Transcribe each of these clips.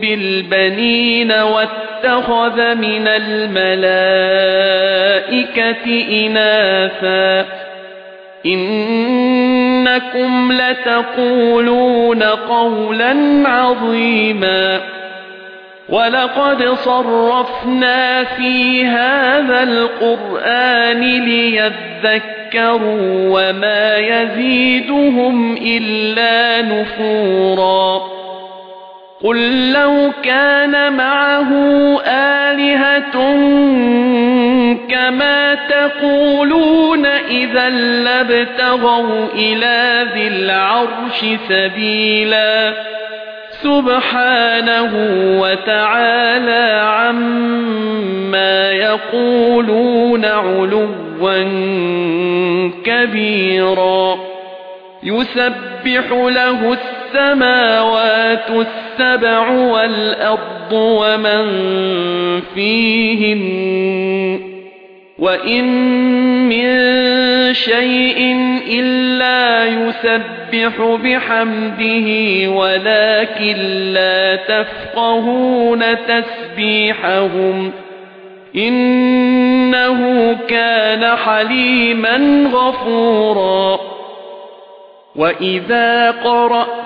بِالْبَنِينَ وَاتَّخَذَ مِنَ الْمَلَائِكَةِ إِنَاثًا. إِنَّكُمْ لَتَقُولُونَ قَوْلًا عَظِيمًا. وَلَقَدْ صَرَّفْنَا فِي هَذَا الْقُرْآنِ لِيَذَّكَّرُوا وَمَا يَزِيدُهُمْ إِلَّا نُفُورًا. قُل لَّوْ كَانَ مَعَهُ آلِهَةٌ كَمَا تَقُولُونَ إِذًا لَّابْتَغَوْا إِلَى ذِي الْعَرْشِ سَبِيلًا سُبْحَانَهُ وَتَعَالَى عَمَّا يَقُولُونَ عُلُوًّا كَبِيرًا يُسَبِّحُ لَهُ السَّمَاوَاتُ السَّبْعُ وَالْأَرْضُ وَمَن فِيهِنَّ وَإِن مِّن شَيْءٍ إِلَّا يُسَبِّحُ بِحَمْدِهِ وَلَكِن لَّا تَفْقَهُونَ تَسْبِيحَهُمْ إِنَّهُ كَانَ حَلِيمًا غَفُورًا وَإِذَا قَرَأْتَ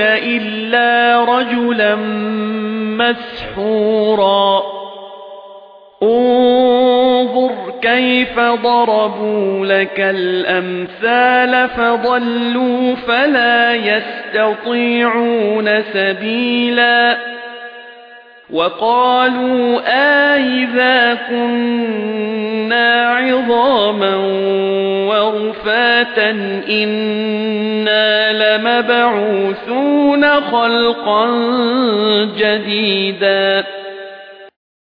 إِلَّا رَجُلًا مَّسْحُورًا. انظُرْ كَيْفَ ضَرَبُوا لَكَ الْأَمْثَالَ فَضَلُّوا فَلَا يَسْتَطِيعُونَ سَبِيلًا. وَقَالُوا أَإِذَا كُنَّا عِظَامًا وَرُفَاتًا إِنَّا لَمَبْعُوثُونَ خَلْقًا جَدِيدًا